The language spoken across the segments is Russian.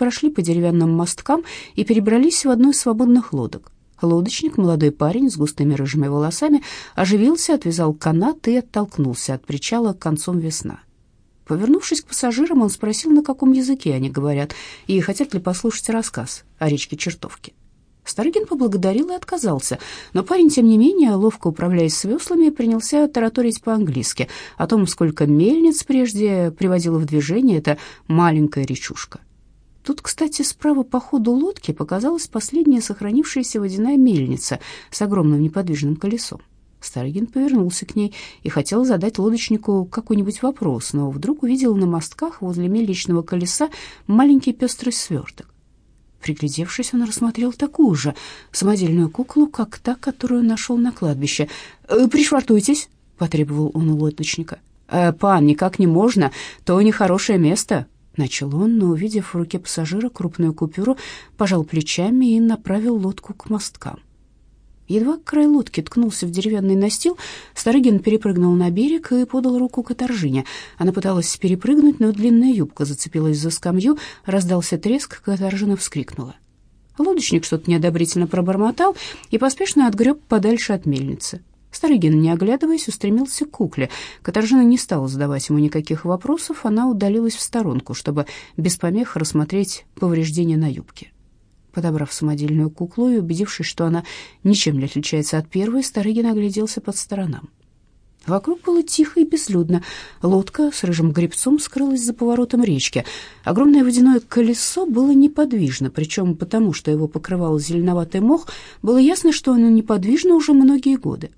прошли по деревянным мосткам и перебрались в одну из свободных лодок. Лодочник, молодой парень с густыми рыжими волосами, оживился, отвязал канат и оттолкнулся от причала концом весна. Повернувшись к пассажирам, он спросил, на каком языке они говорят, и хотят ли послушать рассказ о речке Чертовки. Старыгин поблагодарил и отказался, но парень, тем не менее, ловко управляясь с веслами, принялся тараторить по-английски о том, сколько мельниц прежде приводила в движение эта маленькая речушка. Тут, кстати, справа по ходу лодки показалась последняя сохранившаяся водяная мельница с огромным неподвижным колесом. Старыгин повернулся к ней и хотел задать лодочнику какой-нибудь вопрос, но вдруг увидел на мостках возле мельничного колеса маленький пестрый сверток. Приглядевшись, он рассмотрел такую же самодельную куклу, как та, которую нашел на кладбище. «Э, «Пришвартуйтесь», — потребовал он у лодочника. «Э, «Пан, никак не можно, то нехорошее место», Начал он, но, увидев в руке пассажира крупную купюру, пожал плечами и направил лодку к мосткам. Едва край лодки ткнулся в деревянный настил, Старыгин перепрыгнул на берег и подал руку Катаржине. Она пыталась перепрыгнуть, но длинная юбка зацепилась за скамью, раздался треск, Катаржина вскрикнула. Лодочник что-то неодобрительно пробормотал и поспешно отгреб подальше от мельницы. Старыгин, не оглядываясь, устремился к кукле. Катаржина не стала задавать ему никаких вопросов, она удалилась в сторонку, чтобы без помех рассмотреть повреждения на юбке. Подобрав самодельную куклу и убедившись, что она ничем не отличается от первой, Старыгин огляделся под сторонам. Вокруг было тихо и безлюдно. Лодка с рыжим гребцом скрылась за поворотом речки. Огромное водяное колесо было неподвижно, причем потому, что его покрывал зеленоватый мох, было ясно, что оно неподвижно уже многие годы.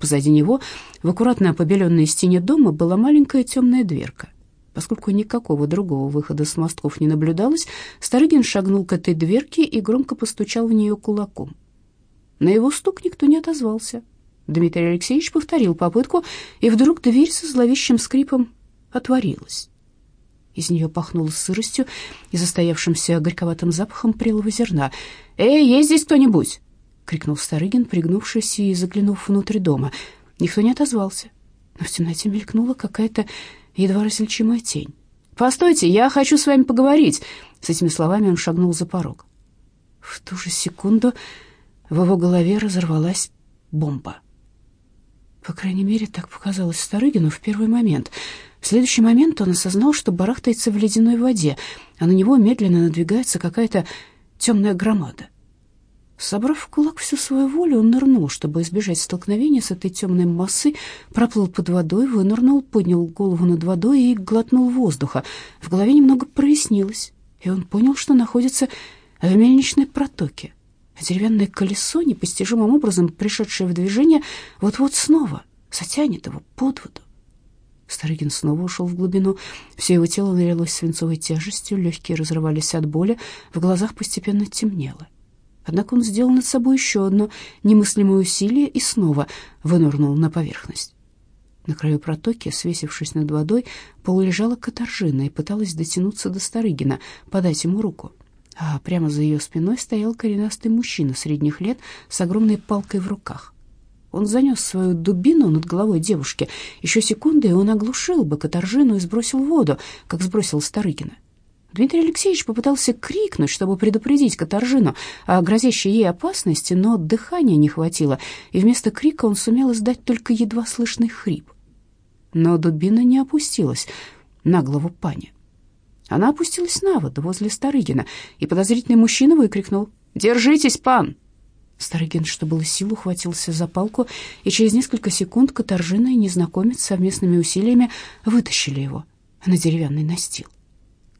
Позади него, в аккуратно побеленной стене дома, была маленькая темная дверка. Поскольку никакого другого выхода с мостков не наблюдалось, Старыгин шагнул к этой дверке и громко постучал в нее кулаком. На его стук никто не отозвался. Дмитрий Алексеевич повторил попытку, и вдруг дверь со зловещим скрипом отворилась. Из нее пахнуло сыростью и застоявшимся горьковатым запахом прелого зерна. «Эй, есть здесь кто-нибудь?» Крикнул Старыгин, пригнувшись и заглянув внутрь дома. Никто не отозвался, но в темноте мелькнула какая-то едва различимая тень. «Постойте, я хочу с вами поговорить!» С этими словами он шагнул за порог. В ту же секунду в его голове разорвалась бомба. По крайней мере, так показалось Старыгину в первый момент. В следующий момент он осознал, что барахтается в ледяной воде, а на него медленно надвигается какая-то темная громада. Собрав в кулак всю свою волю, он нырнул, чтобы избежать столкновения с этой темной массой, проплыл под водой, вынырнул, поднял голову над водой и глотнул воздуха. В голове немного прояснилось, и он понял, что находится в мельничной протоке. Деревянное колесо, непостижимым образом пришедшее в движение, вот-вот снова затянет его под воду. Старыгин снова ушел в глубину. Все его тело налилось свинцовой тяжестью, легкие разрывались от боли, в глазах постепенно темнело. Однако он сделал над собой еще одно немыслимое усилие и снова вынырнул на поверхность. На краю протоки, свесившись над водой, полулежала Катаржина и пыталась дотянуться до Старыгина, подать ему руку. А прямо за ее спиной стоял коренастый мужчина средних лет с огромной палкой в руках. Он занес свою дубину над головой девушки. Еще секунды, и он оглушил бы Катаржину и сбросил воду, как сбросил Старыгина. Дмитрий Алексеевич попытался крикнуть, чтобы предупредить Катаржину о грозящей ей опасности, но дыхания не хватило, и вместо крика он сумел издать только едва слышный хрип. Но дубина не опустилась на голову пани. Она опустилась на воду возле Старыгина, и подозрительный мужчина выкрикнул «Держитесь, пан!» Старыгин, что было сил, ухватился за палку, и через несколько секунд Катаржина и незнакомец совместными усилиями вытащили его на деревянный настил.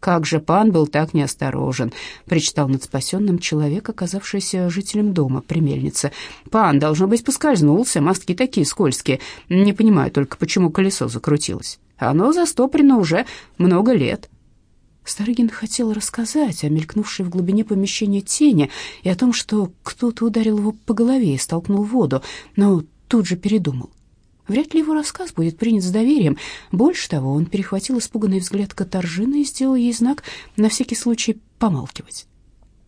«Как же пан был так неосторожен!» — причитал над спасенным человек, оказавшийся жителем дома при мельнице. «Пан, должно быть, поскользнулся, мостки такие скользкие. Не понимаю только, почему колесо закрутилось. Оно застопрено уже много лет». Старыгин хотел рассказать о мелькнувшей в глубине помещения тени и о том, что кто-то ударил его по голове и столкнул воду, но тут же передумал. Вряд ли его рассказ будет принят с доверием. Больше того, он перехватил испуганный взгляд Катаржины и сделал ей знак на всякий случай помалкивать.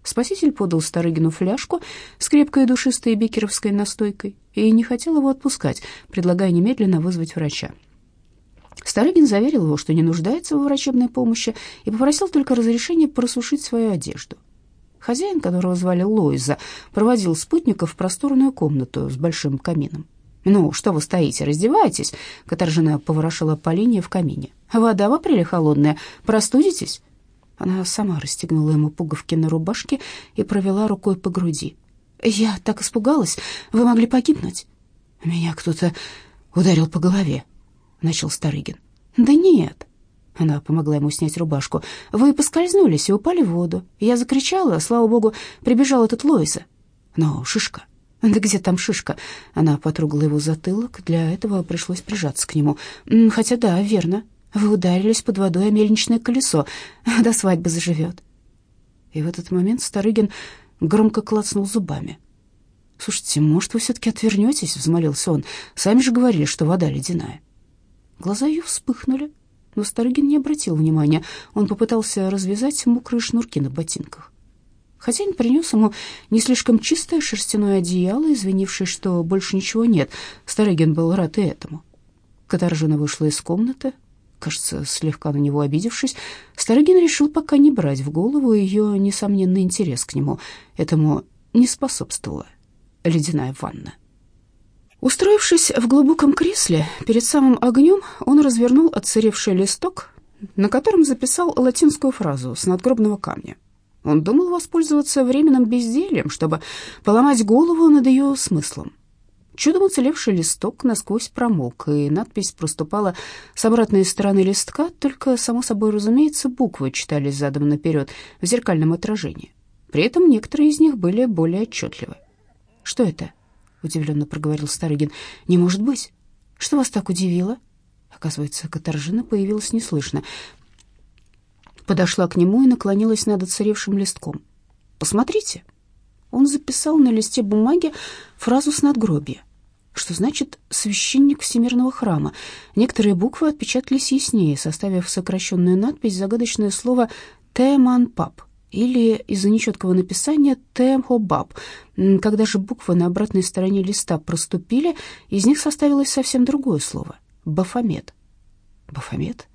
Спаситель подал Старыгину фляжку с крепкой душистой бекеровской настойкой и не хотел его отпускать, предлагая немедленно вызвать врача. Старыгин заверил его, что не нуждается в врачебной помощи, и попросил только разрешения просушить свою одежду. Хозяин, которого звали Лоиза, проводил спутников в просторную комнату с большим камином. «Ну, что вы стоите, раздевайтесь?» Катаржина поворошила по линии в камине. «Вода в апреле холодная, простудитесь?» Она сама расстегнула ему пуговки на рубашке и провела рукой по груди. «Я так испугалась, вы могли погибнуть». «Меня кто-то ударил по голове», — начал Старыгин. «Да нет». Она помогла ему снять рубашку. «Вы поскользнулись и упали в воду. Я закричала, слава богу, прибежал этот Лоиза. Но шишка. Да где там шишка? Она потрогала его затылок, для этого пришлось прижаться к нему. Хотя да, верно. Вы ударились под водой о мельничное колесо. До свадьбы заживет. И в этот момент Старыгин громко клацнул зубами. «Слушайте, может, вы все-таки отвернетесь?» — взмолился он. «Сами же говорили, что вода ледяная». Глаза ее вспыхнули, но Старыгин не обратил внимания. Он попытался развязать мокрые шнурки на ботинках. Хозяин принес ему не слишком чистое шерстяное одеяло, извинившись, что больше ничего нет. Старыгин был рад и этому. Катаржина вышла из комнаты, кажется, слегка на него обидевшись. Старыгин решил пока не брать в голову ее несомненный интерес к нему. Этому не способствовала ледяная ванна. Устроившись в глубоком кресле, перед самым огнем он развернул отсыревший листок, на котором записал латинскую фразу с надгробного камня. Он думал воспользоваться временным бездельем, чтобы поломать голову над ее смыслом. Чудом уцелевший листок насквозь промок, и надпись проступала с обратной стороны листка, только, само собой разумеется, буквы читались задом наперед в зеркальном отражении. При этом некоторые из них были более отчетливы. «Что это?» — удивленно проговорил Старыгин. «Не может быть! Что вас так удивило?» Оказывается, Катаржина появилась неслышно подошла к нему и наклонилась над отсыревшим листком. «Посмотрите». Он записал на листе бумаги фразу с надгробия, что значит «священник Всемирного храма». Некоторые буквы отпечатались яснее, составив сокращенную надпись загадочное слово «Тэманпап» или из-за нечеткого написания «Тэмхобаб». Когда же буквы на обратной стороне листа проступили, из них составилось совсем другое слово — «Бафомет». «Бафомет»?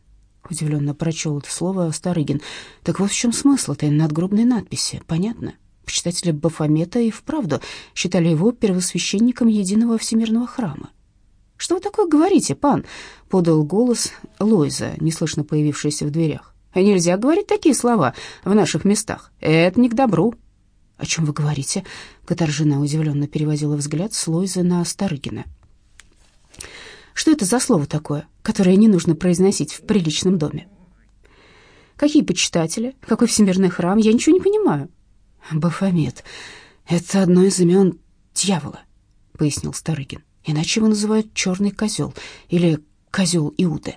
Удивленно прочел это слово Старыгин. Так вот в чем смысл этой надгробной надписи, понятно? Почитатели Бафомета и вправду считали его первосвященником единого всемирного храма. «Что вы такое говорите, пан?» — подал голос Лойза, неслышно появившийся в дверях. «Нельзя говорить такие слова в наших местах. Это не к добру». «О чем вы говорите?» — Катаржина удивленно переводила взгляд с Лойза на Старыгина. Что это за слово такое, которое не нужно произносить в приличном доме? Какие почитатели? Какой всемирный храм? Я ничего не понимаю. Бафомет — это одно из имен дьявола, — пояснил Старыгин. Иначе его называют черный козел или козел Иуды.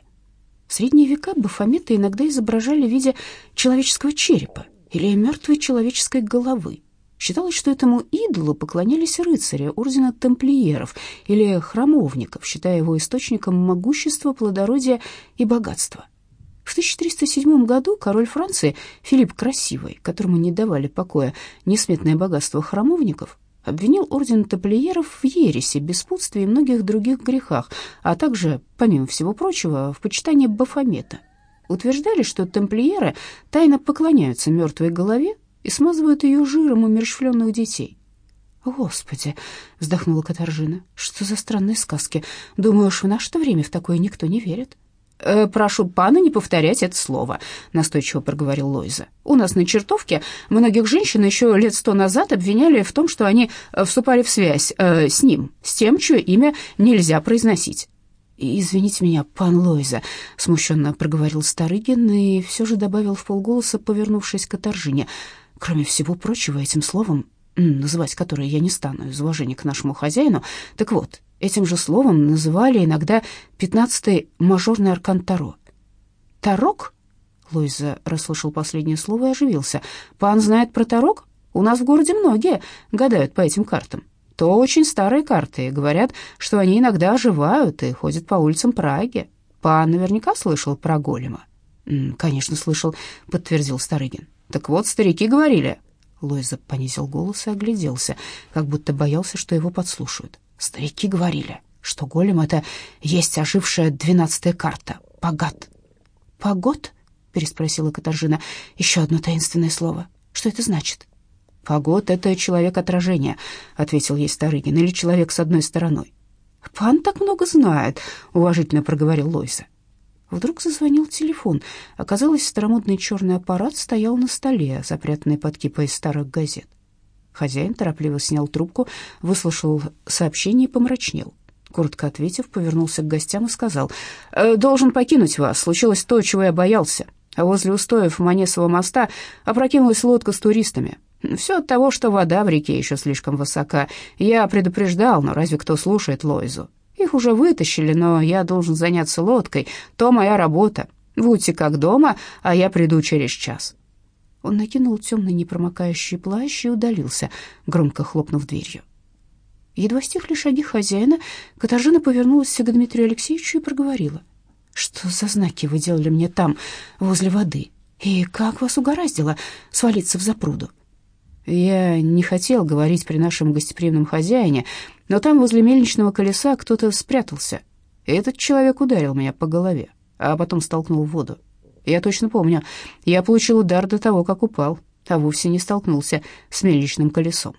В средние века Бафомета иногда изображали в виде человеческого черепа или мертвой человеческой головы. Считалось, что этому идолу поклонялись рыцари ордена тамплиеров или храмовников, считая его источником могущества, плодородия и богатства. В 1307 году король Франции Филипп Красивый, которому не давали покоя несметное богатство храмовников, обвинил орден тамплиеров в ереси, беспутстве и многих других грехах, а также, помимо всего прочего, в почитании Бафомета. Утверждали, что тамплиеры тайно поклоняются мертвой голове, и смазывают ее жиром умерщвленных детей. «Господи!» — вздохнула Катаржина. «Что за странные сказки? Думаешь, в наше время в такое никто не верит?» «Э, «Прошу пана не повторять это слово», — настойчиво проговорил Лойза. «У нас на чертовке многих женщин еще лет сто назад обвиняли в том, что они э, вступали в связь э, с ним, с тем, чье имя нельзя произносить». «Извините меня, пан Лойза», — смущенно проговорил Старыгин и все же добавил в полголоса, повернувшись к Катаржине — Кроме всего прочего, этим словом, называть которое я не стану из уважения к нашему хозяину, так вот, этим же словом называли иногда пятнадцатый мажорный аркан Таро. «Тарок?» — Луиза расслышал последнее слово и оживился. «Пан знает про Тарок? У нас в городе многие гадают по этим картам. То очень старые карты, и говорят, что они иногда оживают и ходят по улицам Праги. Пан наверняка слышал про голема». «Конечно, слышал», — подтвердил Старыгин. Так вот, старики говорили. Лойза понизил голос и огляделся, как будто боялся, что его подслушают. Старики говорили, что голем — это есть ожившая двенадцатая карта. Погад. Погод? переспросила Катаржина. Еще одно таинственное слово. Что это значит? Погод — это человек отражения, ответил ей Старыгин, или человек с одной стороной. Пан так много знает, уважительно проговорил Лойса. Вдруг зазвонил телефон. Оказалось, старомодный черный аппарат стоял на столе, запрятанный под кипой старых газет. Хозяин торопливо снял трубку, выслушал сообщение и помрачнел. Коротко ответив, повернулся к гостям и сказал, «Э, «Должен покинуть вас. Случилось то, чего я боялся. Возле устоев Манесового моста опрокинулась лодка с туристами. Все от того, что вода в реке еще слишком высока. Я предупреждал, но разве кто слушает Лойзу? Их уже вытащили, но я должен заняться лодкой. То моя работа. Будьте как дома, а я приду через час». Он накинул темный непромокающий плащ и удалился, громко хлопнув дверью. Едва стихли шаги хозяина, Катаржина повернулась к Дмитрию Алексеевичу и проговорила. «Что за знаки вы делали мне там, возле воды? И как вас угораздило свалиться в запруду?» Я не хотел говорить при нашем гостеприимном хозяине, но там возле мельничного колеса кто-то спрятался. И этот человек ударил меня по голове, а потом столкнул в воду. Я точно помню, я получил удар до того, как упал, а вовсе не столкнулся с мельничным колесом.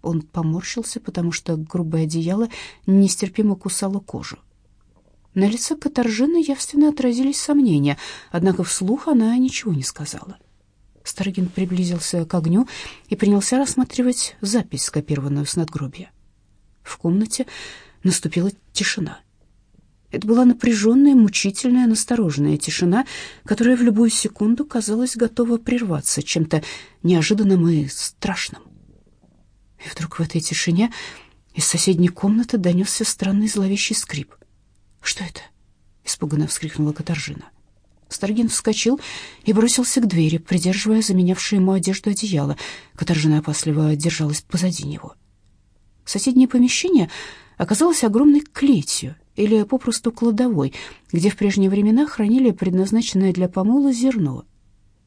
Он поморщился, потому что грубое одеяло нестерпимо кусало кожу. На лице Катаржины явственно отразились сомнения, однако вслух она ничего не сказала. Старыгин приблизился к огню и принялся рассматривать запись, скопированную с надгробия. В комнате наступила тишина. Это была напряженная, мучительная, настороженная тишина, которая в любую секунду казалась готова прерваться чем-то неожиданным и страшным. И вдруг в этой тишине из соседней комнаты донесся странный зловещий скрип. «Что это?» — испуганно вскрикнула Катаржина. Старгин вскочил и бросился к двери, придерживая заменявшее ему одежду одеяло. Катаржина опасливо держалась позади него. Соседнее помещение оказалось огромной клетью или попросту кладовой, где в прежние времена хранили предназначенное для помола зерно.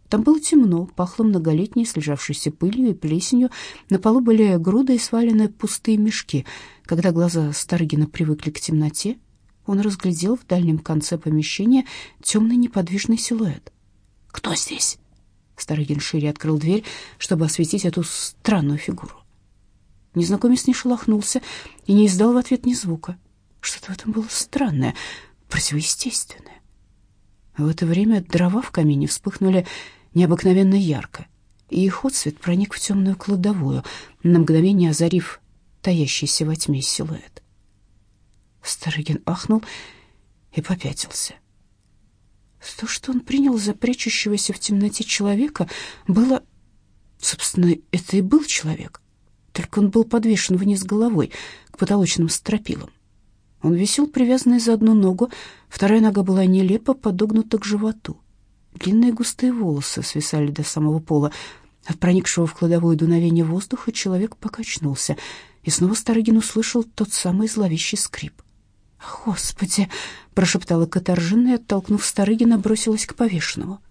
Там было темно, пахло многолетней слежавшейся пылью и плесенью, на полу были груды и свалены пустые мешки. Когда глаза Старгина привыкли к темноте, он разглядел в дальнем конце помещения темный неподвижный силуэт. «Кто здесь?» Старыгин шире открыл дверь, чтобы осветить эту странную фигуру. Незнакомец не шелохнулся и не издал в ответ ни звука. Что-то в этом было странное, противоестественное. В это время дрова в камине вспыхнули необыкновенно ярко, и их отсвет проник в темную кладовую, на мгновение озарив таящийся во тьме силуэт. Старыгин ахнул и попятился. То, что он принял за прячущегося в темноте человека, было... Собственно, это и был человек, только он был подвешен вниз головой к потолочным стропилам. Он висел привязанный за одну ногу, вторая нога была нелепо подогнута к животу. Длинные густые волосы свисали до самого пола. От проникшего в кладовую дуновения воздуха человек покачнулся, и снова Старыгин услышал тот самый зловещий скрип. «Господи!» — прошептала Катаржина и, оттолкнув Старыгина, бросилась к повешенному.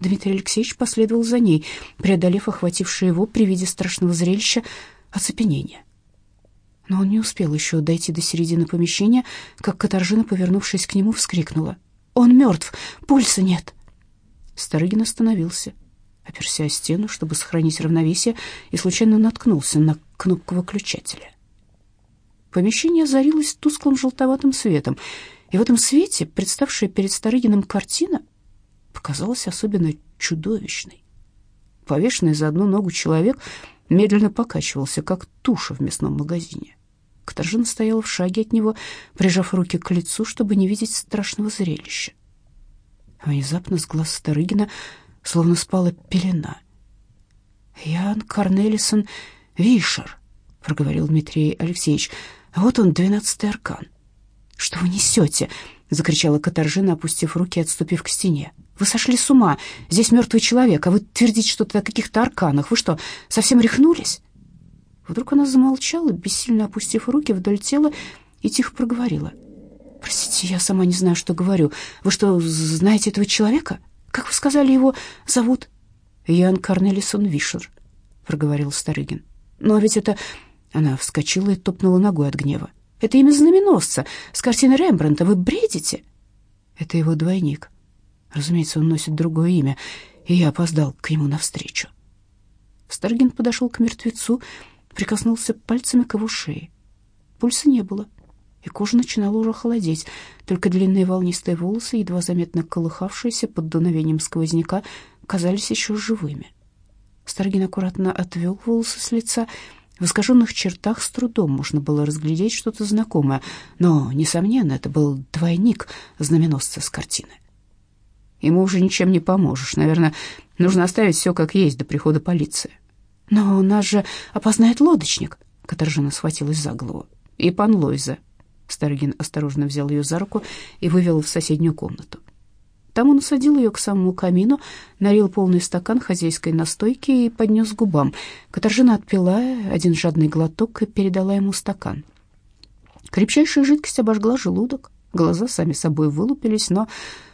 Дмитрий Алексеевич последовал за ней, преодолев охватившее его при виде страшного зрелища оцепенение. Но он не успел еще дойти до середины помещения, как Катаржина, повернувшись к нему, вскрикнула. «Он мертв! Пульса нет!» Старыгин остановился, оперся о стену, чтобы сохранить равновесие, и случайно наткнулся на кнопку выключателя. Помещение озарилось тусклым желтоватым светом, и в этом свете представшая перед Старыгиным картина показалась особенно чудовищной. Повешенный за одну ногу человек медленно покачивался, как туша в мясном магазине. Катаржина стояла в шаге от него, прижав руки к лицу, чтобы не видеть страшного зрелища. Внезапно с глаз Старыгина словно спала пелена. «Ян Корнелисон Вишер», — проговорил Дмитрий Алексеевич, — «вот он, двенадцатый аркан». «Что вы несете?» — закричала Катаржина, опустив руки и отступив к стене. «Вы сошли с ума. Здесь мертвый человек, а вы твердите что-то о каких-то арканах. Вы что, совсем рехнулись?» Вдруг она замолчала, бессильно опустив руки вдоль тела, и тихо проговорила. «Простите, я сама не знаю, что говорю. Вы что, знаете этого человека? Как вы сказали, его зовут?» «Ян Корнелисон Вишер», — проговорил Старыгин. «Но ведь это...» Она вскочила и топнула ногой от гнева. «Это имя знаменосца с картины Рембрандта. Вы бредите?» Это его двойник. Разумеется, он носит другое имя, и я опоздал к нему навстречу. Старгин подошел к мертвецу, прикоснулся пальцами к его шее. Пульса не было, и кожа начинала уже холодеть, только длинные волнистые волосы, едва заметно колыхавшиеся под дуновением сквозняка, казались еще живыми. Старгин аккуратно отвел волосы с лица. В искаженных чертах с трудом можно было разглядеть что-то знакомое, но, несомненно, это был двойник знаменосца с картины. Ему уже ничем не поможешь. Наверное, нужно оставить все как есть до прихода полиции. Но нас же опознает лодочник. Катаржина схватилась за голову. И пан Лойза. Старыгин осторожно взял ее за руку и вывел в соседнюю комнату. Там он усадил ее к самому камину, налил полный стакан хозяйской настойки и поднес к губам. Катаржина отпила один жадный глоток и передала ему стакан. Крепчайшая жидкость обожгла желудок, глаза сами собой вылупились, но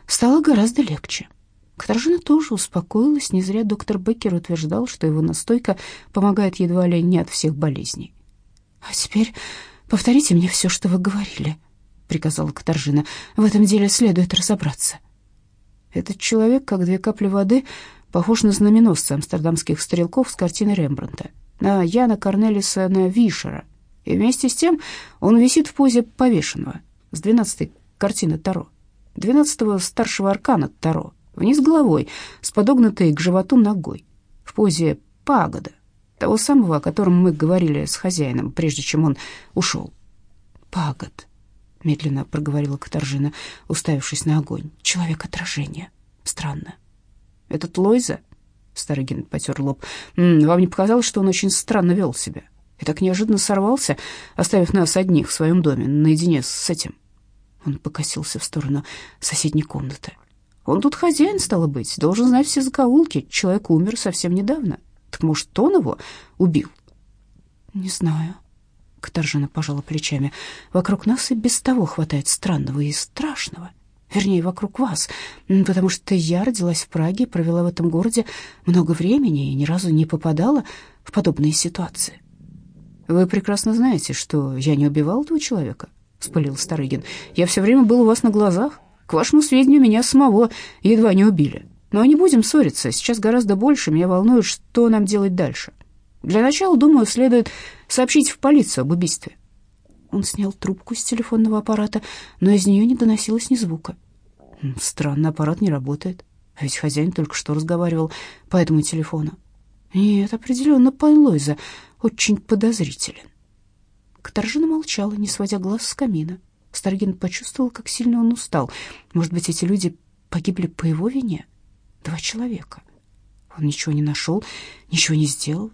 стало гораздо легче. Катаржина тоже успокоилась, не зря доктор Беккер утверждал, что его настойка помогает едва ли не от всех болезней. «А теперь повторите мне все, что вы говорили», — приказала Катаржина. «В этом деле следует разобраться». Этот человек, как две капли воды, похож на знаменосца амстердамских стрелков с картины Рембрандта, на Яна Корнелиса на Вишера. И вместе с тем он висит в позе повешенного с двенадцатой картины Таро двенадцатого старшего аркана Таро, вниз головой, с подогнутой к животу ногой, в позе пагода, того самого, о котором мы говорили с хозяином, прежде чем он ушел. «Пагод», — медленно проговорила Катаржина, уставившись на огонь. «Человек отражения. Странно». «Этот Лойза?» — Старыгин потер лоб. «Вам не показалось, что он очень странно вел себя? И так неожиданно сорвался, оставив нас одних в своем доме, наедине с этим?» Он покосился в сторону соседней комнаты. Он тут хозяин, стало быть, должен знать все закоулки. Человек умер совсем недавно. Так, может, он его убил? Не знаю. Катаржина пожала плечами. Вокруг нас и без того хватает странного и страшного. Вернее, вокруг вас, потому что я родилась в Праге, провела в этом городе много времени и ни разу не попадала в подобные ситуации. Вы прекрасно знаете, что я не убивал этого человека, вспылил Старыгин. «Я все время был у вас на глазах. К вашему сведению, меня самого едва не убили. Но не будем ссориться. Сейчас гораздо больше меня волнует, что нам делать дальше. Для начала, думаю, следует сообщить в полицию об убийстве». Он снял трубку с телефонного аппарата, но из нее не доносилось ни звука. Странно, аппарат не работает. А ведь хозяин только что разговаривал по этому телефону. Нет, определенно, пан Лойза очень подозрителен. Катаржина молчала, не сводя глаз с камина. Старгин почувствовал, как сильно он устал. Может быть, эти люди погибли по его вине? Два человека. Он ничего не нашел, ничего не сделал.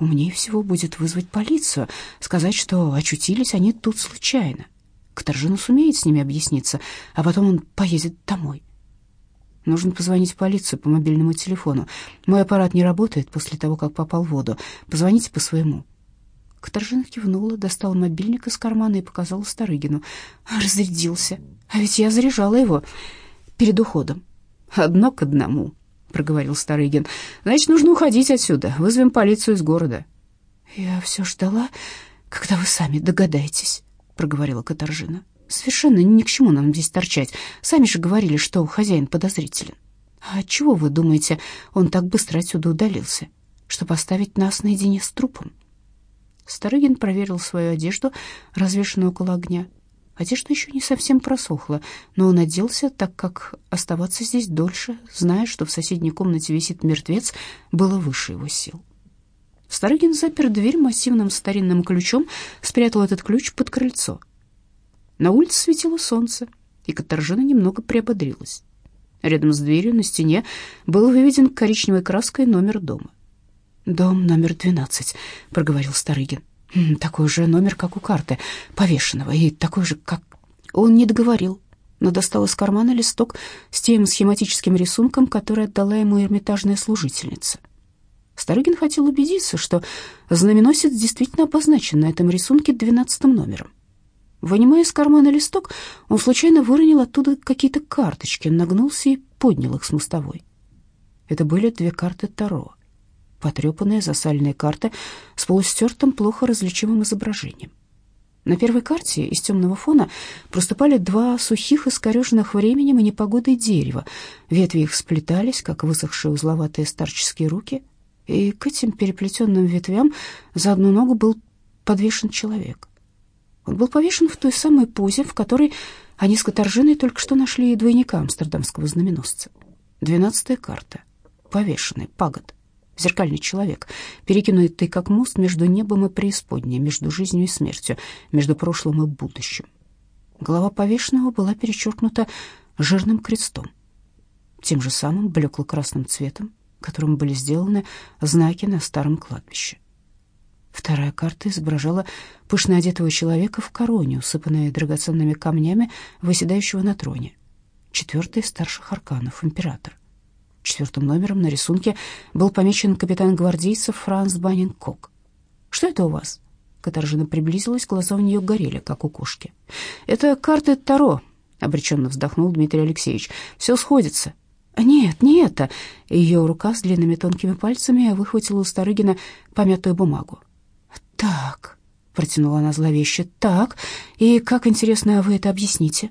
Умнее всего будет вызвать полицию, сказать, что очутились они тут случайно. Катаржина сумеет с ними объясниться, а потом он поедет домой. Нужно позвонить в полицию по мобильному телефону. Мой аппарат не работает после того, как попал в воду. Позвоните по своему. Катаржина кивнула, достала мобильник из кармана и показала Старыгину. Разрядился. А ведь я заряжала его перед уходом. Одно к одному, проговорил Старыгин. Значит, нужно уходить отсюда. Вызовем полицию из города. Я все ждала, когда вы сами догадаетесь, проговорила Катаржина. Совершенно ни к чему нам здесь торчать. Сами же говорили, что хозяин подозрителен. А чего вы думаете, он так быстро отсюда удалился? Чтобы оставить нас наедине с трупом? Старыгин проверил свою одежду, развешенную около огня. Одежда еще не совсем просохла, но он оделся, так как оставаться здесь дольше, зная, что в соседней комнате висит мертвец, было выше его сил. Старыгин запер дверь массивным старинным ключом, спрятал этот ключ под крыльцо. На улице светило солнце, и Катаржина немного приободрилась. Рядом с дверью на стене был выведен коричневой краской номер дома. «Дом номер двенадцать», — проговорил Старыгин. «Такой же номер, как у карты, повешенного, и такой же, как...» Он не договорил, но достал из кармана листок с тем схематическим рисунком, который отдала ему эрмитажная служительница. Старыгин хотел убедиться, что знаменосец действительно обозначен на этом рисунке двенадцатым номером. Вынимая из кармана листок, он случайно выронил оттуда какие-то карточки, нагнулся и поднял их с мостовой. Это были две карты Таро потрепанная засальная карта с полустертым, плохо различимым изображением. На первой карте из темного фона проступали два сухих, искореженных временем и непогодой дерева. Ветви их сплетались, как высохшие узловатые старческие руки, и к этим переплетенным ветвям за одну ногу был подвешен человек. Он был повешен в той самой позе, в которой они с Катаржиной только что нашли двойника амстердамского знаменосца. Двенадцатая карта. Повешенный, пагод зеркальный человек, перекинутый как мост между небом и преисподней, между жизнью и смертью, между прошлым и будущим. Голова повешенного была перечеркнута жирным крестом, тем же самым блекло-красным цветом, которым были сделаны знаки на старом кладбище. Вторая карта изображала пышно одетого человека в короне, усыпанной драгоценными камнями, выседающего на троне. Четвертый старших арканов — император. Четвертым номером на рисунке был помечен капитан гвардейцев Франц Баннинг-Кок. «Что это у вас?» Катаржина приблизилась, глаза у нее горели, как у кошки. «Это карты Таро», — обреченно вздохнул Дмитрий Алексеевич. «Все сходится». «Нет, не это». Ее рука с длинными тонкими пальцами выхватила у Старыгина помятую бумагу. «Так», — протянула она зловеще, — «так, и как, интересно, вы это объясните?»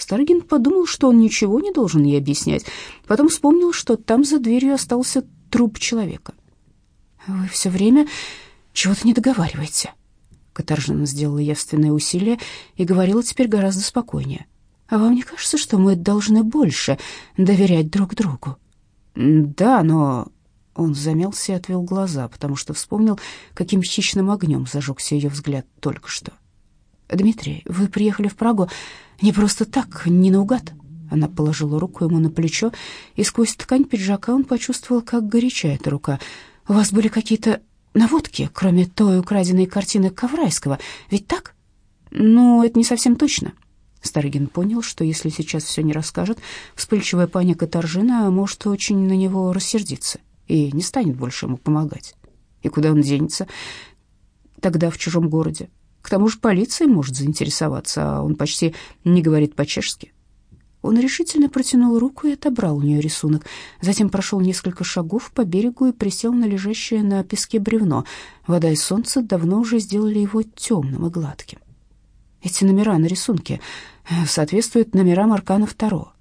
Старыгин подумал, что он ничего не должен ей объяснять. Потом вспомнил, что там за дверью остался труп человека. «Вы все время чего-то не договариваете». Катаржина сделала явственное усилие и говорила теперь гораздо спокойнее. «А вам не кажется, что мы должны больше доверять друг другу?» «Да, но...» Он замялся и отвел глаза, потому что вспомнил, каким хищным огнем зажегся ее взгляд только что. «Дмитрий, вы приехали в Прагу не просто так, не наугад». Она положила руку ему на плечо, и сквозь ткань пиджака он почувствовал, как горяча эта рука. «У вас были какие-то наводки, кроме той украденной картины Коврайского, ведь так?» «Ну, это не совсем точно». Старыгин понял, что если сейчас все не расскажет, вспыльчивая паника Торжина может очень на него рассердиться и не станет больше ему помогать. И куда он денется тогда в чужом городе? К тому же полиция может заинтересоваться, а он почти не говорит по-чешски. Он решительно протянул руку и отобрал у нее рисунок. Затем прошел несколько шагов по берегу и присел на лежащее на песке бревно. Вода и солнце давно уже сделали его темным и гладким. Эти номера на рисунке э, соответствуют номерам арканов Таро.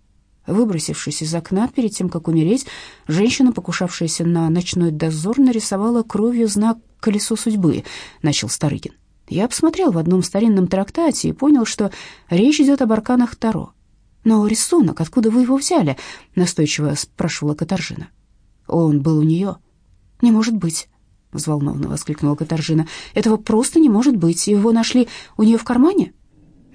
Выбросившись из окна перед тем, как умереть, женщина, покушавшаяся на ночной дозор, нарисовала кровью знак «Колесо судьбы», — начал Старыгин. Я посмотрел в одном старинном трактате и понял, что речь идет об арканах Таро. «Но рисунок, откуда вы его взяли?» — настойчиво спрашивала Катаржина. «Он был у нее». «Не может быть», — взволнованно воскликнула Катаржина. «Этого просто не может быть. Его нашли у нее в кармане?»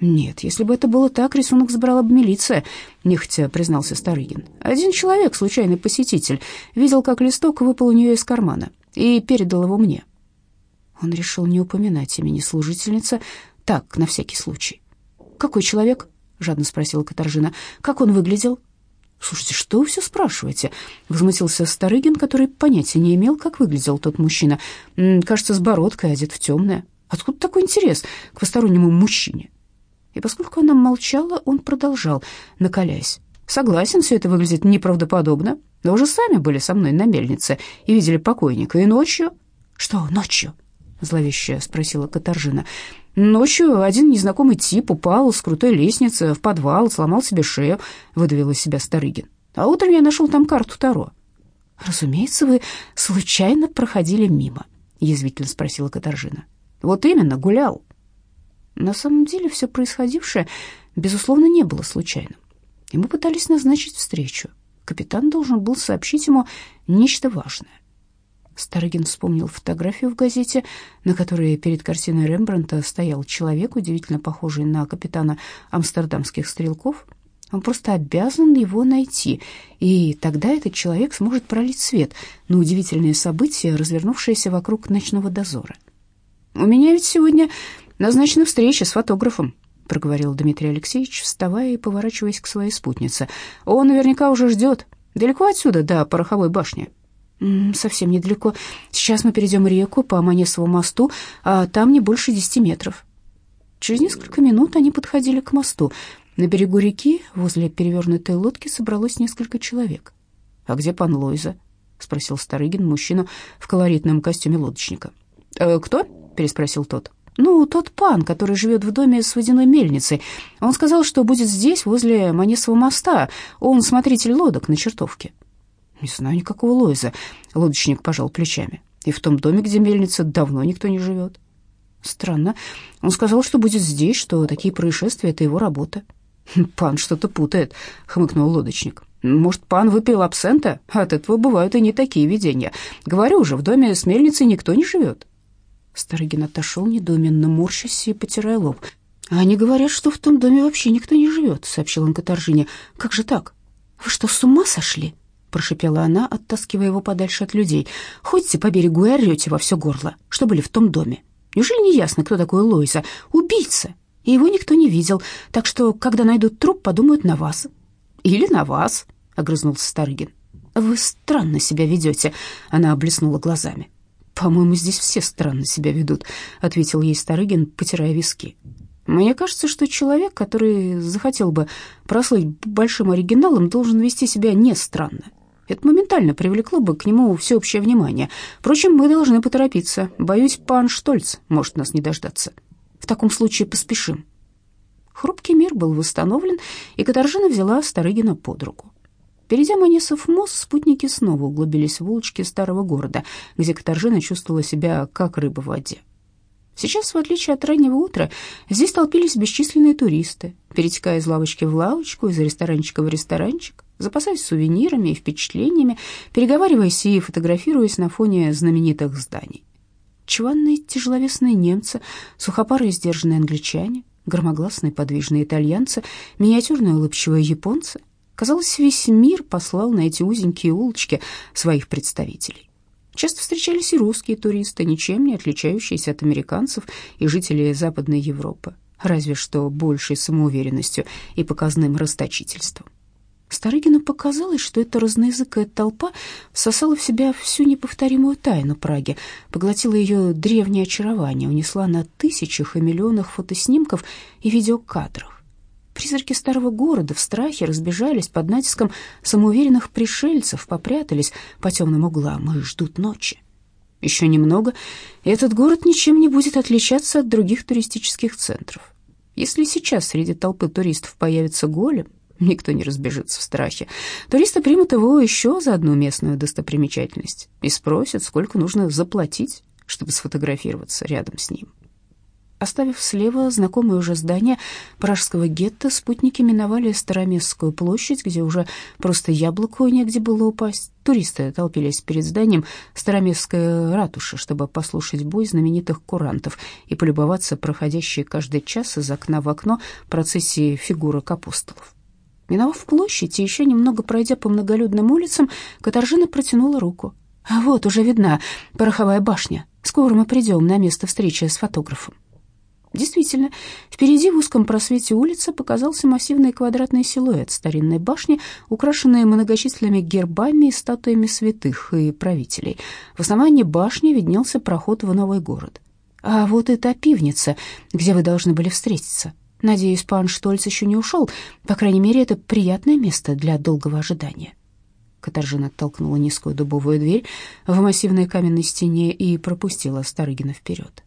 «Нет, если бы это было так, рисунок забрала бы милиция», — нехотя признался Старыгин. «Один человек, случайный посетитель, видел, как листок выпал у нее из кармана и передал его мне». Он решил не упоминать имени служительницы, так, на всякий случай. «Какой человек?» — жадно спросила Катаржина. «Как он выглядел?» «Слушайте, что вы все спрашиваете?» — возмутился Старыгин, который понятия не имел, как выглядел тот мужчина. «Кажется, с бородкой, одет в темное. Откуда такой интерес к постороннему мужчине?» И поскольку она молчала, он продолжал, накаляясь. «Согласен, все это выглядит неправдоподобно. Вы уже сами были со мной на мельнице и видели покойника. И ночью...» «Что ночью?» — зловеще спросила Катаржина. «Ночью один незнакомый тип упал с крутой лестницы в подвал, сломал себе шею», — выдавил из себя Старыгин. «А утром я нашел там карту Таро». «Разумеется, вы случайно проходили мимо», — язвительно спросила Катаржина. «Вот именно, гулял». На самом деле все происходившее, безусловно, не было случайным. Ему пытались назначить встречу. Капитан должен был сообщить ему нечто важное. Старыгин вспомнил фотографию в газете, на которой перед картиной Рембрандта стоял человек, удивительно похожий на капитана амстердамских стрелков. Он просто обязан его найти, и тогда этот человек сможет пролить свет на удивительные события, развернувшиеся вокруг ночного дозора. «У меня ведь сегодня назначена встреча с фотографом», — проговорил Дмитрий Алексеевич, вставая и поворачиваясь к своей спутнице. «Он наверняка уже ждет. Далеко отсюда, до пороховой башни». «Совсем недалеко. Сейчас мы перейдем реку по Манесову мосту, а там не больше десяти метров». Через несколько минут они подходили к мосту. На берегу реки, возле перевернутой лодки, собралось несколько человек. «А где пан Лойза?» — спросил Старыгин мужчину в колоритном костюме лодочника. «Э, «Кто?» — переспросил тот. Ну, тот пан, который живет в доме с водяной мельницей. Он сказал, что будет здесь, возле Манесового моста. Он смотритель лодок на чертовке». «Не знаю никакого Лойза», — лодочник пожал плечами. «И в том доме, где мельница, давно никто не живет». «Странно. Он сказал, что будет здесь, что такие происшествия — это его работа». «Пан что-то путает», — хмыкнул лодочник. «Может, пан выпил абсента? От этого бывают и не такие видения. Говорю же, в доме с мельницей никто не живет». Старыгин отошел недоуменно, морщась и потирая лоб. «Они говорят, что в том доме вообще никто не живет», — сообщил он Катаржине. «Как же так? Вы что, с ума сошли?» — прошипела она, оттаскивая его подальше от людей. «Ходите по берегу и орете во все горло, что были в том доме. Неужели не ясно, кто такой Лойза? Убийца! И его никто не видел, так что, когда найдут труп, подумают на вас». «Или на вас», — огрызнулся Старыгин. «Вы странно себя ведете», — она облеснула глазами. «По-моему, здесь все странно себя ведут», — ответил ей Старыгин, потирая виски. «Мне кажется, что человек, который захотел бы прослыть большим оригиналом, должен вести себя не странно. Это моментально привлекло бы к нему всеобщее внимание. Впрочем, мы должны поторопиться. Боюсь, пан Штольц может нас не дождаться. В таком случае поспешим». Хрупкий мир был восстановлен, и Катаржина взяла Старыгина под руку. Перейдя Манисов мост, спутники снова углубились в улочки старого города, где Катаржина чувствовала себя как рыба в воде. Сейчас, в отличие от раннего утра, здесь толпились бесчисленные туристы, перетекая из лавочки в лавочку, из ресторанчика в ресторанчик, запасаясь сувенирами и впечатлениями, переговариваясь и фотографируясь на фоне знаменитых зданий. Чванные тяжеловесные немцы, сухопарые сдержанные англичане, громогласные подвижные итальянцы, миниатюрные улыбчивые японцы — Казалось, весь мир послал на эти узенькие улочки своих представителей. Часто встречались и русские туристы, ничем не отличающиеся от американцев и жителей Западной Европы, разве что большей самоуверенностью и показным расточительством. Старыгину показалось, что эта разноязыкая толпа всосала в себя всю неповторимую тайну Праги, поглотила ее древнее очарование, унесла на тысячах и миллионах фотоснимков и видеокадров. Призраки старого города в страхе разбежались под натиском самоуверенных пришельцев, попрятались по темным углам и ждут ночи. Еще немного, и этот город ничем не будет отличаться от других туристических центров. Если сейчас среди толпы туристов появится голем, никто не разбежится в страхе. Туристы примут его еще за одну местную достопримечательность и спросят, сколько нужно заплатить, чтобы сфотографироваться рядом с ним. Оставив слева знакомое уже здание пражского гетто, спутники миновали Староместскую площадь, где уже просто яблоку негде было упасть. Туристы толпились перед зданием Староместской ратуши, чтобы послушать бой знаменитых курантов и полюбоваться проходящей каждый час из окна в окно процессии фигурок апостолов. Миновав площадь и еще немного пройдя по многолюдным улицам, Катаржина протянула руку. «А вот уже видна пороховая башня. Скоро мы придем на место встречи с фотографом». Действительно, впереди в узком просвете улицы показался массивный квадратный силуэт старинной башни, украшенной многочисленными гербами и статуями святых и правителей. В основании башни виднелся проход в новый город. «А вот и та пивница, где вы должны были встретиться. Надеюсь, пан Штольц еще не ушел. По крайней мере, это приятное место для долгого ожидания». Катаржина оттолкнула низкую дубовую дверь в массивной каменной стене и пропустила Старыгина вперед.